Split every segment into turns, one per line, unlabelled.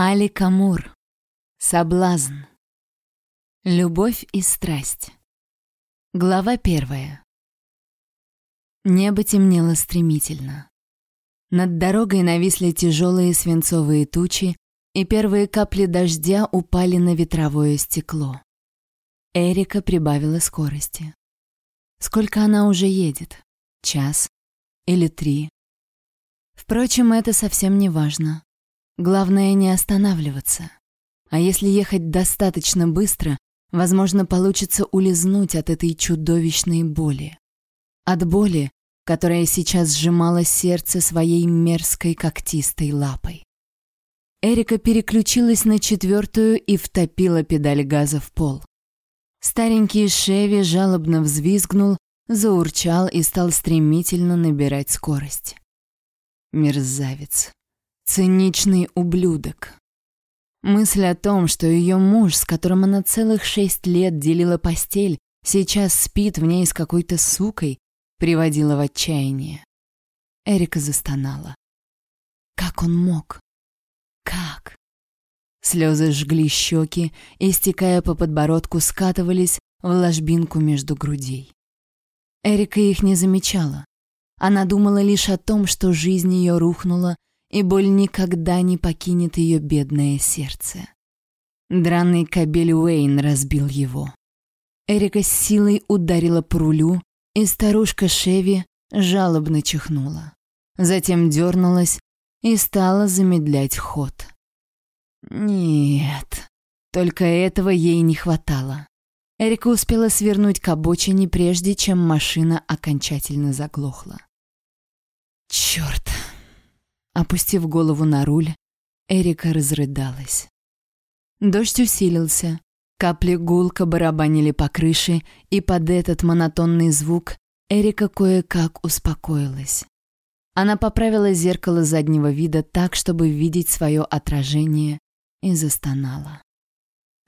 Али Камур. Соблазн. Любовь и страсть. Глава первая. Небо темнело стремительно. Над дорогой нависли тяжелые свинцовые тучи, и первые капли дождя упали на ветровое стекло. Эрика прибавила скорости. Сколько она уже едет? Час? Или три? Впрочем, это совсем не важно. Главное не останавливаться. А если ехать достаточно быстро, возможно, получится улизнуть от этой чудовищной боли. От боли, которая сейчас сжимала сердце своей мерзкой когтистой лапой. Эрика переключилась на четвертую и втопила педаль газа в пол. Старенький Шеви жалобно взвизгнул, заурчал и стал стремительно набирать скорость. Мерзавец. Циничный ублюдок. Мысль о том, что ее муж, с которым она целых шесть лет делила постель, сейчас спит в ней с какой-то сукой, приводила в отчаяние. Эрика застонала. Как он мог? Как? Слезы жгли щеки и, стекая по подбородку, скатывались в ложбинку между грудей. Эрика их не замечала. Она думала лишь о том, что жизнь ее рухнула, и боль никогда не покинет ее бедное сердце. Драный кабель Уэйн разбил его. Эрика с силой ударила по рулю, и старушка Шеви жалобно чихнула. Затем дернулась и стала замедлять ход. Нет, только этого ей не хватало. Эрика успела свернуть к обочине, прежде чем машина окончательно заглохла. Черт! Опустив голову на руль, Эрика разрыдалась. Дождь усилился, капли гулко барабанили по крыше, и под этот монотонный звук Эрика кое-как успокоилась. Она поправила зеркало заднего вида так, чтобы видеть свое отражение, и застонала.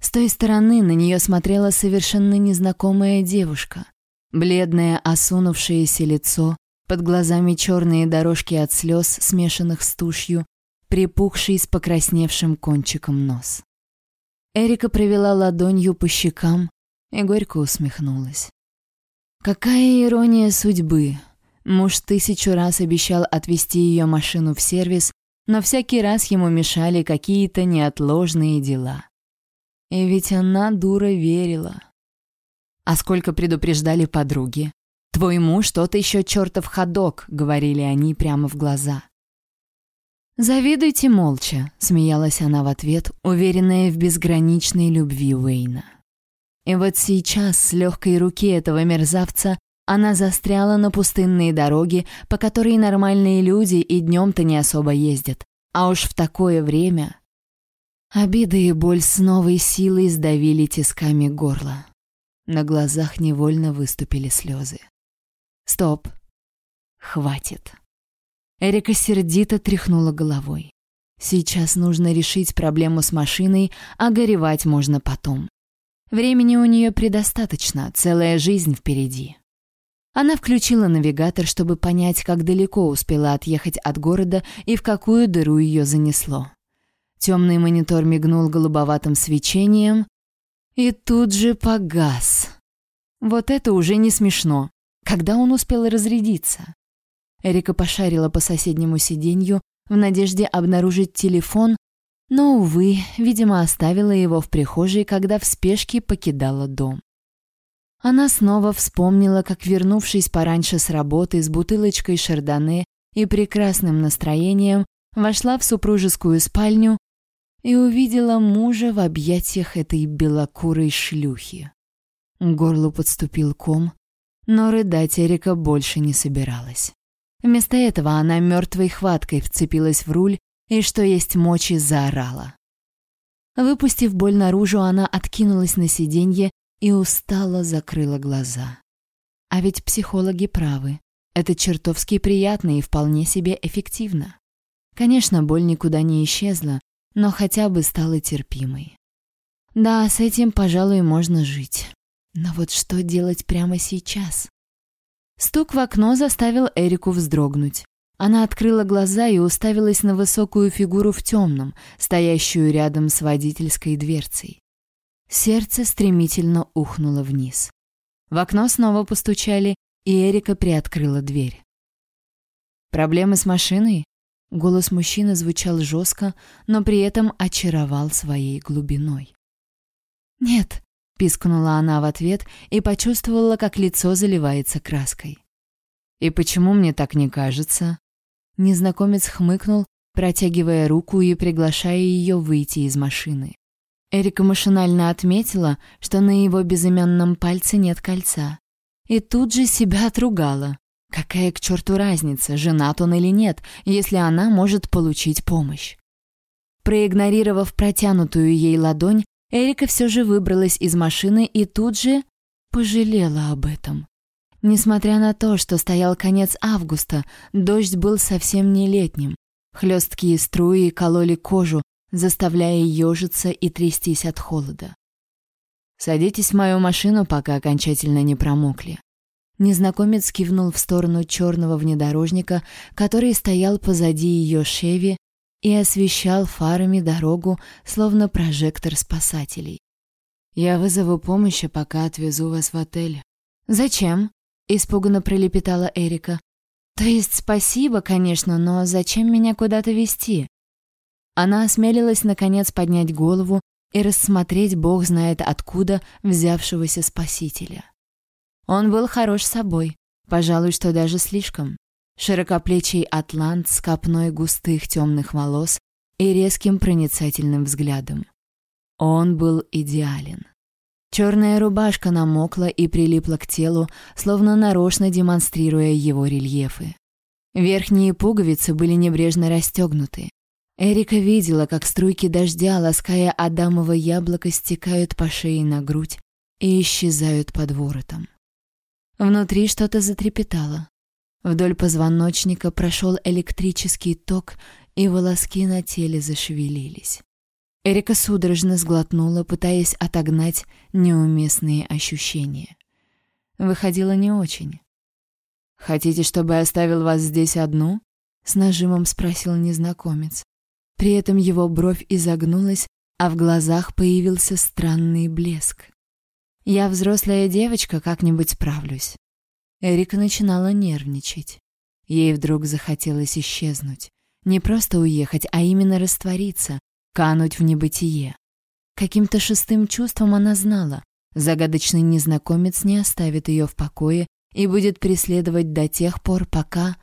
С той стороны на нее смотрела совершенно незнакомая девушка. Бледное, осунувшееся лицо, под глазами черные дорожки от слез, смешанных с тушью, припухший с покрасневшим кончиком нос. Эрика провела ладонью по щекам и горько усмехнулась. Какая ирония судьбы! Муж тысячу раз обещал отвезти ее машину в сервис, но всякий раз ему мешали какие-то неотложные дела. И ведь она, дура, верила. А сколько предупреждали подруги? «Твой муж тот еще чертов ходок», — говорили они прямо в глаза. «Завидуйте молча», — смеялась она в ответ, уверенная в безграничной любви Уэйна. И вот сейчас с легкой руки этого мерзавца она застряла на пустынные дороги, по которой нормальные люди и днем-то не особо ездят. А уж в такое время... Обида и боль с новой силой сдавили тисками горло. На глазах невольно выступили слезы. Стоп. Хватит. Эрика сердито тряхнула головой. Сейчас нужно решить проблему с машиной, а горевать можно потом. Времени у нее предостаточно, целая жизнь впереди. Она включила навигатор, чтобы понять, как далеко успела отъехать от города и в какую дыру ее занесло. Темный монитор мигнул голубоватым свечением и тут же погас. Вот это уже не смешно. Когда он успел разрядиться? Эрика пошарила по соседнему сиденью в надежде обнаружить телефон, но, увы, видимо, оставила его в прихожей, когда в спешке покидала дом. Она снова вспомнила, как, вернувшись пораньше с работы с бутылочкой шардоне и прекрасным настроением, вошла в супружескую спальню и увидела мужа в объятиях этой белокурой шлюхи. К горлу подступил ком, но рыдать Эрика больше не собиралась. Вместо этого она мертвой хваткой вцепилась в руль и, что есть мочи, заорала. Выпустив боль наружу, она откинулась на сиденье и устало закрыла глаза. А ведь психологи правы. Это чертовски приятно и вполне себе эффективно. Конечно, боль никуда не исчезла, но хотя бы стала терпимой. Да, с этим, пожалуй, можно жить. Но вот что делать прямо сейчас? Стук в окно заставил Эрику вздрогнуть. Она открыла глаза и уставилась на высокую фигуру в темном, стоящую рядом с водительской дверцей. Сердце стремительно ухнуло вниз. В окно снова постучали, и Эрика приоткрыла дверь. «Проблемы с машиной?» Голос мужчины звучал жестко, но при этом очаровал своей глубиной. «Нет», — пискнула она в ответ и почувствовала, как лицо заливается краской. «И почему мне так не кажется?» Незнакомец хмыкнул, протягивая руку и приглашая ее выйти из машины. Эрика машинально отметила, что на его безымянном пальце нет кольца. И тут же себя отругала. Какая к черту разница, женат он или нет, если она может получить помощь? Проигнорировав протянутую ей ладонь, Эрика все же выбралась из машины и тут же пожалела об этом. Несмотря на то, что стоял конец августа, дождь был совсем не летним. Хлесткие струи кололи кожу, заставляя ежиться и трястись от холода. «Садитесь в мою машину, пока окончательно не промокли», Незнакомец кивнул в сторону черного внедорожника, который стоял позади ее Шеви и освещал фарами дорогу, словно прожектор спасателей. «Я вызову помощь, а пока отвезу вас в отель». «Зачем?» — испуганно пролепетала Эрика. «То есть спасибо, конечно, но зачем меня куда-то везти?» Она осмелилась, наконец, поднять голову и рассмотреть бог знает откуда взявшегося спасителя. Он был хорош собой, пожалуй, что даже слишком. Широкоплечий атлант с копной густых темных волос и резким проницательным взглядом. Он был идеален. Черная рубашка намокла и прилипла к телу, словно нарочно демонстрируя его рельефы. Верхние пуговицы были небрежно расстегнуты. Эрика видела, как струйки дождя, лаская адамово яблоко, стекают по шее на грудь и исчезают под воротом. Внутри что-то затрепетало. Вдоль позвоночника прошел электрический ток, и волоски на теле зашевелились. Эрика судорожно сглотнула, пытаясь отогнать неуместные ощущения. Выходило не очень. «Хотите, чтобы я оставил вас здесь одну?» — с нажимом спросил незнакомец. При этом его бровь изогнулась, а в глазах появился странный блеск. Я взрослая девочка, как-нибудь справлюсь. Эрика начинала нервничать. Ей вдруг захотелось исчезнуть. Не просто уехать, а именно раствориться, кануть в небытие. Каким-то шестым чувством она знала, загадочный незнакомец не оставит ее в покое и будет преследовать до тех пор, пока...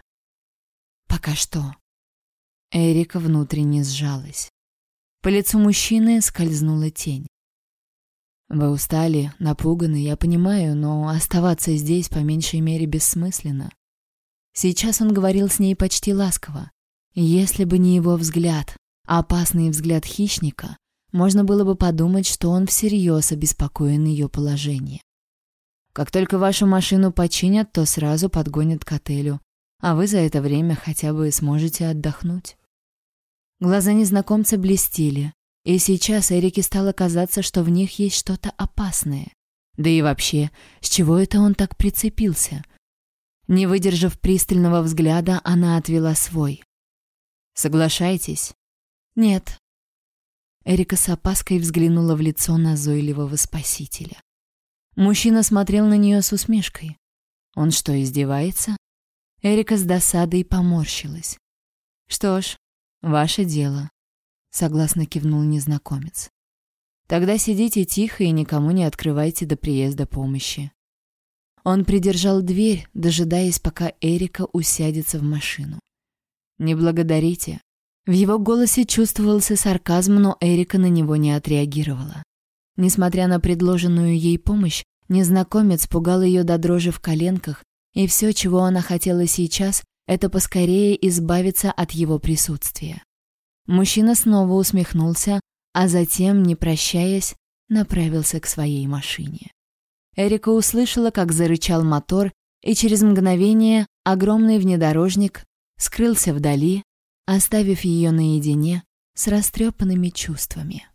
Пока что? Эрика внутренне сжалась. По лицу мужчины скользнула тень. Вы устали, напуганы, я понимаю, но оставаться здесь по меньшей мере бессмысленно. Сейчас он говорил с ней почти ласково. Если бы не его взгляд, опасный взгляд хищника, можно было бы подумать, что он всерьез обеспокоен ее положением. Как только вашу машину починят, то сразу подгонят к отелю, а вы за это время хотя бы сможете отдохнуть. Глаза незнакомца блестели, и сейчас Эрике стало казаться, что в них есть что-то опасное. Да и вообще, с чего это он так прицепился? Не выдержав пристального взгляда, она отвела свой. «Соглашайтесь?» «Нет». Эрика с опаской взглянула в лицо назойливого спасителя. Мужчина смотрел на нее с усмешкой. Он что, издевается? Эрика с досадой поморщилась. «Что ж, ваше дело согласно кивнул незнакомец. Тогда сидите тихо и никому не открывайте до приезда помощи. Он придержал дверь, дожидаясь, пока Эрика усядется в машину. Не благодарите. В его голосе чувствовался сарказм, но Эрика на него не отреагировала. Несмотря на предложенную ей помощь, незнакомец пугал ее до дрожи в коленках, и все, чего она хотела сейчас, это поскорее избавиться от его присутствия. Мужчина снова усмехнулся, а затем, не прощаясь, направился к своей машине. Эрика услышала, как зарычал мотор, и через мгновение огромный внедорожник скрылся вдали, оставив ее наедине с растрепанными чувствами.